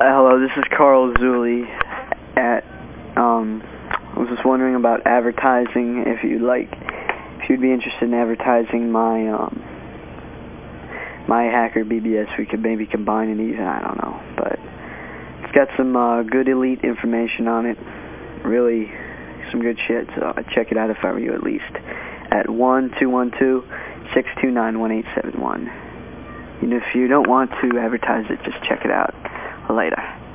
hello, this is Carl Zulli at, um, I was just wondering about advertising, if you'd like, if you'd be interested in advertising my, um, my Hacker BBS, we could maybe combine it even, I don't know, but it's got some uh, good elite information on it, really some good shit, so I'd check it out if I were you at least, at 1-212-629-1871. And if you don't want to advertise it, just check it out later.